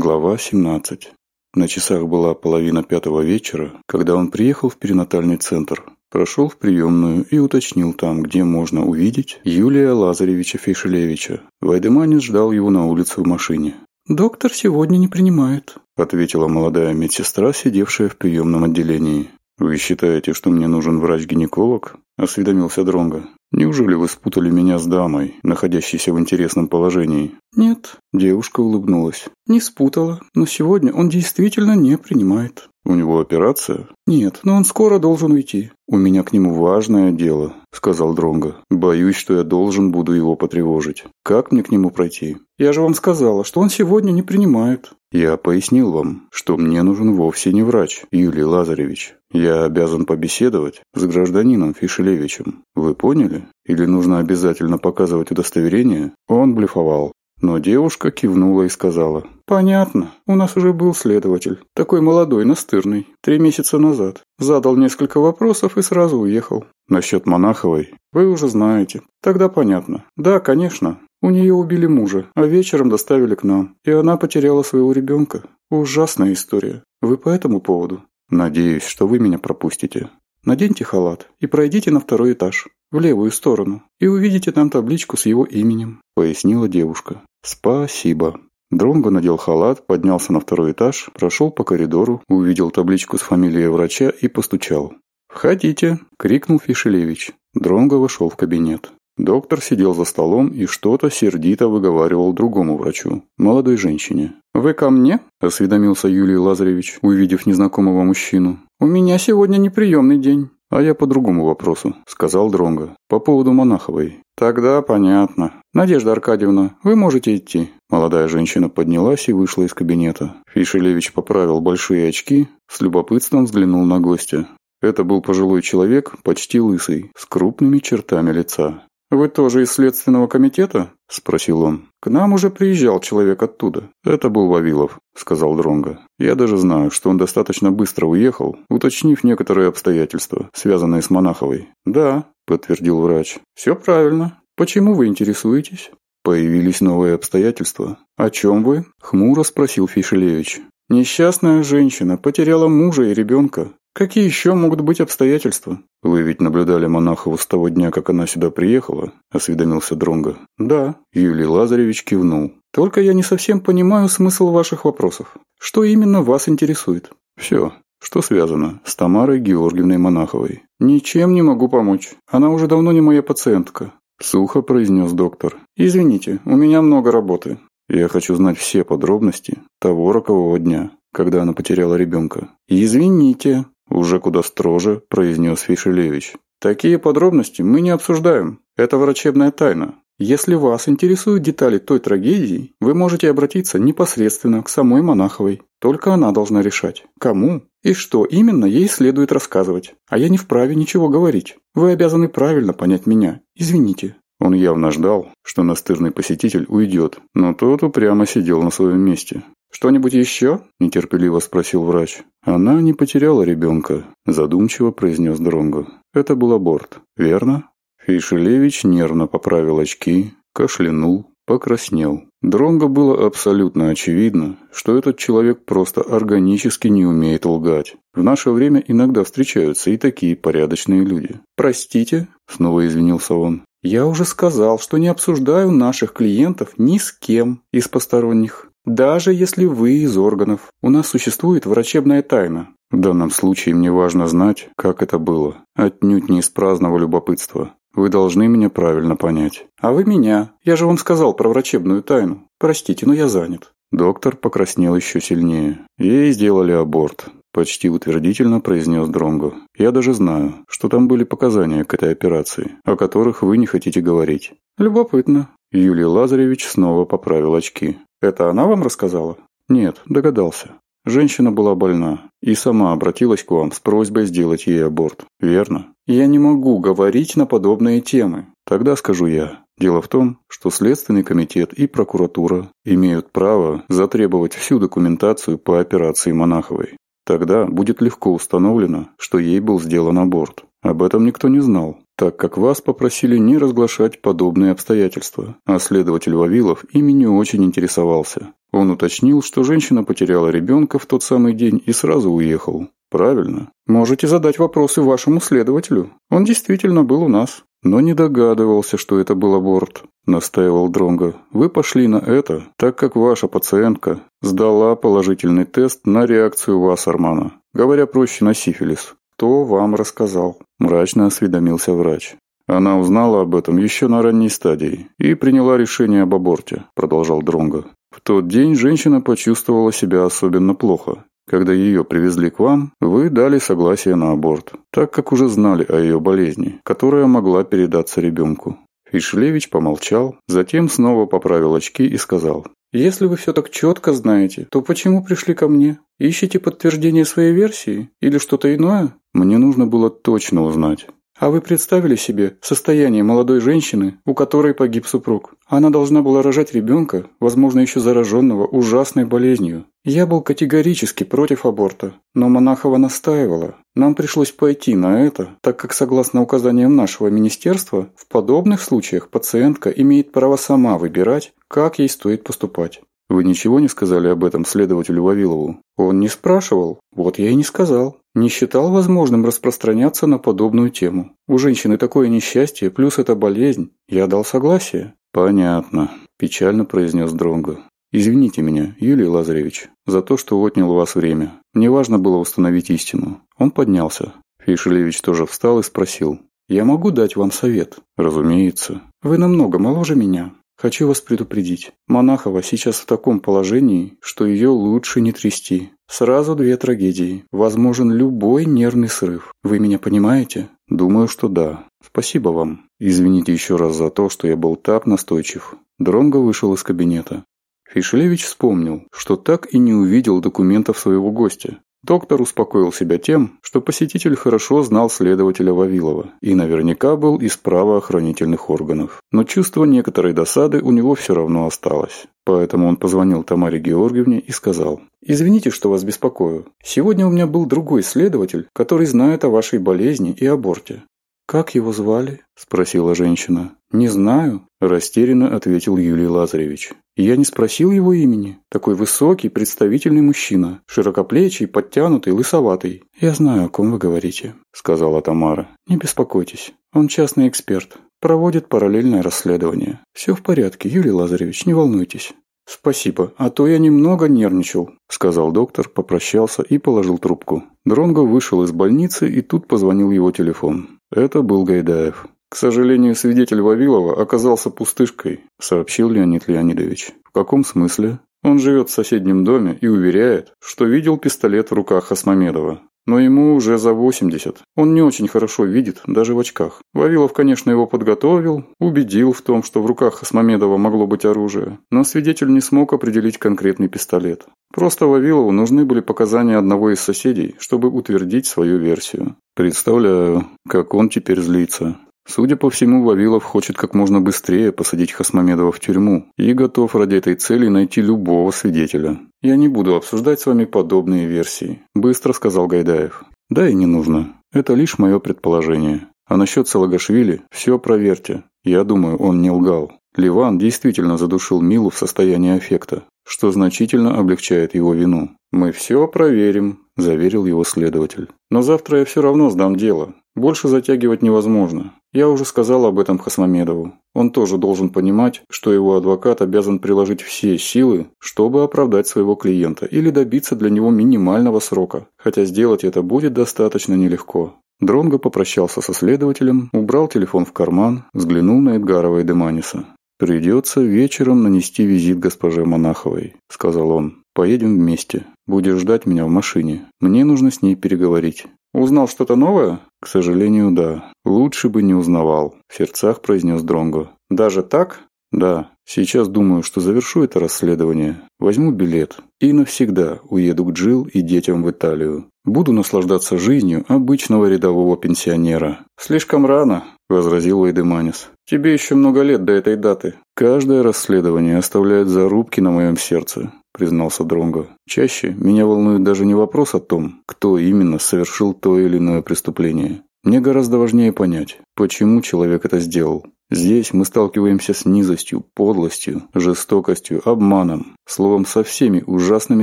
Глава 17. На часах была половина пятого вечера, когда он приехал в перинатальный центр, прошел в приемную и уточнил там, где можно увидеть Юлия Лазаревича Фейшелевича. Вайдеманис ждал его на улице в машине. «Доктор сегодня не принимает», – ответила молодая медсестра, сидевшая в приемном отделении. «Вы считаете, что мне нужен врач-гинеколог?» – осведомился Дронга. Неужели вы спутали меня с дамой, находящейся в интересном положении? Нет, девушка улыбнулась. Не спутала, но сегодня он действительно не принимает. У него операция? Нет, но он скоро должен уйти. У меня к нему важное дело, сказал Дронго. Боюсь, что я должен буду его потревожить. Как мне к нему пройти? Я же вам сказала, что он сегодня не принимает. Я пояснил вам, что мне нужен вовсе не врач, Юлий Лазаревич. Я обязан побеседовать с гражданином Фишелевичем. Вы поняли? Или нужно обязательно показывать удостоверение? Он блефовал. Но девушка кивнула и сказала. «Понятно. У нас уже был следователь. Такой молодой, настырный. Три месяца назад. Задал несколько вопросов и сразу уехал. Насчет Монаховой? Вы уже знаете. Тогда понятно. Да, конечно. У нее убили мужа, а вечером доставили к нам. И она потеряла своего ребенка. Ужасная история. Вы по этому поводу?» Надеюсь, что вы меня пропустите. Наденьте халат и пройдите на второй этаж, в левую сторону, и увидите там табличку с его именем», — пояснила девушка. «Спасибо». Дронго надел халат, поднялся на второй этаж, прошел по коридору, увидел табличку с фамилией врача и постучал. «Входите!» – крикнул Фишелевич. Дронго вошел в кабинет. Доктор сидел за столом и что-то сердито выговаривал другому врачу, молодой женщине. «Вы ко мне?» – осведомился Юлий Лазаревич, увидев незнакомого мужчину. «У меня сегодня неприемный день». «А я по другому вопросу», – сказал Дронго, – «по поводу Монаховой». «Тогда понятно. Надежда Аркадьевна, вы можете идти». Молодая женщина поднялась и вышла из кабинета. Фишелевич поправил большие очки, с любопытством взглянул на гостя. Это был пожилой человек, почти лысый, с крупными чертами лица. «Вы тоже из Следственного комитета?» – спросил он. «К нам уже приезжал человек оттуда». «Это был Вавилов», – сказал Дронго. «Я даже знаю, что он достаточно быстро уехал, уточнив некоторые обстоятельства, связанные с Монаховой». «Да», – подтвердил врач. «Все правильно. Почему вы интересуетесь?» «Появились новые обстоятельства». «О чем вы?» – хмуро спросил Фишелевич. Несчастная женщина потеряла мужа и ребенка. Какие еще могут быть обстоятельства? Вы ведь наблюдали монахову с того дня, как она сюда приехала, осведомился Дронга. Да, Юлий Лазаревич кивнул. Только я не совсем понимаю смысл ваших вопросов. Что именно вас интересует? Все, что связано с Тамарой Георгиевной Монаховой. Ничем не могу помочь. Она уже давно не моя пациентка. Сухо произнес доктор. Извините, у меня много работы. Я хочу знать все подробности того рокового дня, когда она потеряла ребенка. Извините, уже куда строже произнес Фишелевич. Такие подробности мы не обсуждаем. Это врачебная тайна. Если вас интересуют детали той трагедии, вы можете обратиться непосредственно к самой Монаховой. Только она должна решать, кому и что именно ей следует рассказывать. А я не вправе ничего говорить. Вы обязаны правильно понять меня. Извините. Он явно ждал, что настырный посетитель уйдет, но тот упрямо сидел на своем месте. «Что-нибудь еще?» – нетерпеливо спросил врач. «Она не потеряла ребенка», – задумчиво произнес Дронго. «Это был аборт, верно?» Фейшелевич нервно поправил очки, кашлянул, покраснел. Дронго было абсолютно очевидно, что этот человек просто органически не умеет лгать. В наше время иногда встречаются и такие порядочные люди. «Простите?» – снова извинился он. «Я уже сказал, что не обсуждаю наших клиентов ни с кем из посторонних». Даже если вы из органов. У нас существует врачебная тайна. В данном случае мне важно знать, как это было. Отнюдь не из праздного любопытства. Вы должны меня правильно понять. А вы меня. Я же вам сказал про врачебную тайну. Простите, но я занят. Доктор покраснел еще сильнее. Ей сделали аборт. Почти утвердительно произнес Дронго. «Я даже знаю, что там были показания к этой операции, о которых вы не хотите говорить». «Любопытно». Юлий Лазаревич снова поправил очки. Это она вам рассказала? Нет, догадался. Женщина была больна и сама обратилась к вам с просьбой сделать ей аборт, верно? Я не могу говорить на подобные темы. Тогда скажу я. Дело в том, что Следственный комитет и прокуратура имеют право затребовать всю документацию по операции Монаховой. Тогда будет легко установлено, что ей был сделан аборт. Об этом никто не знал, так как вас попросили не разглашать подобные обстоятельства. А следователь Вавилов ими не очень интересовался. Он уточнил, что женщина потеряла ребенка в тот самый день и сразу уехал. Правильно. Можете задать вопросы вашему следователю. Он действительно был у нас. Но не догадывался, что это был аборт, настаивал Дронго. Вы пошли на это, так как ваша пациентка сдала положительный тест на реакцию вас, Армана. Говоря проще, на сифилис кто вам рассказал?» Мрачно осведомился врач. Она узнала об этом еще на ранней стадии и приняла решение об аборте, продолжал Дронго. В тот день женщина почувствовала себя особенно плохо. Когда ее привезли к вам, вы дали согласие на аборт, так как уже знали о ее болезни, которая могла передаться ребенку. Фишлевич помолчал, затем снова поправил очки и сказал, «Если вы все так четко знаете, то почему пришли ко мне? Ищете подтверждение своей версии или что-то иное? Мне нужно было точно узнать. А вы представили себе состояние молодой женщины, у которой погиб супруг? Она должна была рожать ребенка, возможно, еще зараженного ужасной болезнью. Я был категорически против аборта, но Монахова настаивала. Нам пришлось пойти на это, так как, согласно указаниям нашего министерства, в подобных случаях пациентка имеет право сама выбирать, как ей стоит поступать. Вы ничего не сказали об этом следователю Вавилову? Он не спрашивал. Вот я и не сказал. Не считал возможным распространяться на подобную тему. У женщины такое несчастье, плюс это болезнь. Я дал согласие. Понятно. Печально произнес Дронго. «Извините меня, Юлий Лазаревич, за то, что отнял у вас время. Мне важно было установить истину». Он поднялся. Фишелевич тоже встал и спросил. «Я могу дать вам совет?» «Разумеется». «Вы намного моложе меня. Хочу вас предупредить. Монахова сейчас в таком положении, что ее лучше не трясти. Сразу две трагедии. Возможен любой нервный срыв. Вы меня понимаете? Думаю, что да. Спасибо вам. Извините еще раз за то, что я был так настойчив. Дронго вышел из кабинета. Фишелевич вспомнил, что так и не увидел документов своего гостя. Доктор успокоил себя тем, что посетитель хорошо знал следователя Вавилова и наверняка был из правоохранительных органов. Но чувство некоторой досады у него все равно осталось. Поэтому он позвонил Тамаре Георгиевне и сказал, «Извините, что вас беспокою. Сегодня у меня был другой следователь, который знает о вашей болезни и аборте». «Как его звали?» – спросила женщина. «Не знаю», – растерянно ответил Юлий Лазаревич. «Я не спросил его имени. Такой высокий, представительный мужчина, широкоплечий, подтянутый, лысоватый». «Я знаю, о ком вы говорите», – сказала Тамара. «Не беспокойтесь, он частный эксперт, проводит параллельное расследование. Все в порядке, Юрий Лазаревич, не волнуйтесь». «Спасибо, а то я немного нервничал», – сказал доктор, попрощался и положил трубку. Дронго вышел из больницы, и тут позвонил его телефон. Это был Гайдаев. «К сожалению, свидетель Вавилова оказался пустышкой», — сообщил Леонид Леонидович. «В каком смысле?» Он живет в соседнем доме и уверяет, что видел пистолет в руках Осмомедова. Но ему уже за 80. Он не очень хорошо видит, даже в очках. Вавилов, конечно, его подготовил, убедил в том, что в руках Осмомедова могло быть оружие, но свидетель не смог определить конкретный пистолет. Просто Вавилову нужны были показания одного из соседей, чтобы утвердить свою версию. «Представляю, как он теперь злится», Судя по всему, Вавилов хочет как можно быстрее посадить Хасмамедова в тюрьму и готов ради этой цели найти любого свидетеля. «Я не буду обсуждать с вами подобные версии», – быстро сказал Гайдаев. «Да и не нужно. Это лишь мое предположение. А насчет Салагашвили – все проверьте. Я думаю, он не лгал. Ливан действительно задушил Милу в состоянии аффекта, что значительно облегчает его вину. «Мы все проверим», – заверил его следователь. «Но завтра я все равно сдам дело. Больше затягивать невозможно. Я уже сказал об этом Хасмамедову. Он тоже должен понимать, что его адвокат обязан приложить все силы, чтобы оправдать своего клиента или добиться для него минимального срока, хотя сделать это будет достаточно нелегко. Дронго попрощался со следователем, убрал телефон в карман, взглянул на Эдгарова и Деманиса. «Придется вечером нанести визит госпоже Монаховой», – сказал он. «Поедем вместе. Будешь ждать меня в машине. Мне нужно с ней переговорить». Узнал что-то новое? К сожалению, да. Лучше бы не узнавал, в сердцах произнес Дронго. Даже так? Да. Сейчас думаю, что завершу это расследование. Возьму билет и навсегда уеду к Джил и детям в Италию. Буду наслаждаться жизнью обычного рядового пенсионера. Слишком рано, возразил Эйдеманис. Тебе еще много лет до этой даты. Каждое расследование оставляет зарубки на моем сердце признался Дронго. «Чаще меня волнует даже не вопрос о том, кто именно совершил то или иное преступление. Мне гораздо важнее понять, почему человек это сделал. Здесь мы сталкиваемся с низостью, подлостью, жестокостью, обманом, словом, со всеми ужасными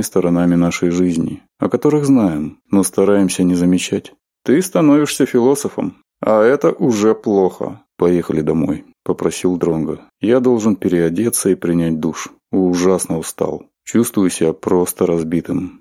сторонами нашей жизни, о которых знаем, но стараемся не замечать. Ты становишься философом, а это уже плохо. Поехали домой», – попросил Дронго. «Я должен переодеться и принять душ. Ужасно устал». Чувствую себя просто разбитым.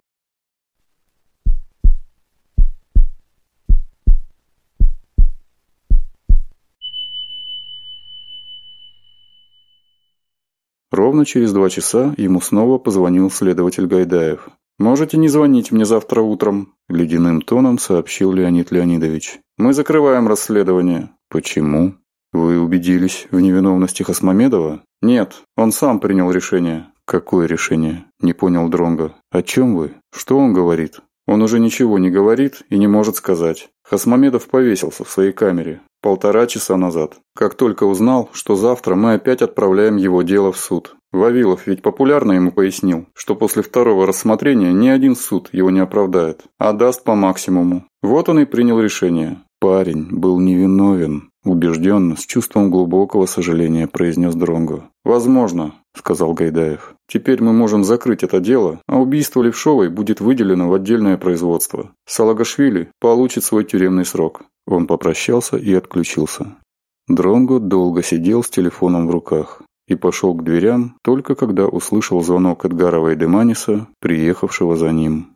Ровно через два часа ему снова позвонил следователь Гайдаев. «Можете не звонить мне завтра утром», – ледяным тоном сообщил Леонид Леонидович. «Мы закрываем расследование». «Почему?» «Вы убедились в невиновности Хасмамедова?» «Нет, он сам принял решение. Какое решение? Не понял Дронга. О чем вы? Что он говорит? Он уже ничего не говорит и не может сказать. Хасмамедов повесился в своей камере полтора часа назад, как только узнал, что завтра мы опять отправляем его дело в суд. Вавилов ведь популярно ему пояснил, что после второго рассмотрения ни один суд его не оправдает, а даст по максимуму. Вот он и принял решение. Парень был невиновен, убежденно, с чувством глубокого сожаления произнес Дронго. Возможно, сказал Гайдаев. Теперь мы можем закрыть это дело, а убийство Левшовой будет выделено в отдельное производство. Салагашвили получит свой тюремный срок. Он попрощался и отключился. Дронго долго сидел с телефоном в руках и пошел к дверям, только когда услышал звонок от Гарова Деманиса, приехавшего за ним.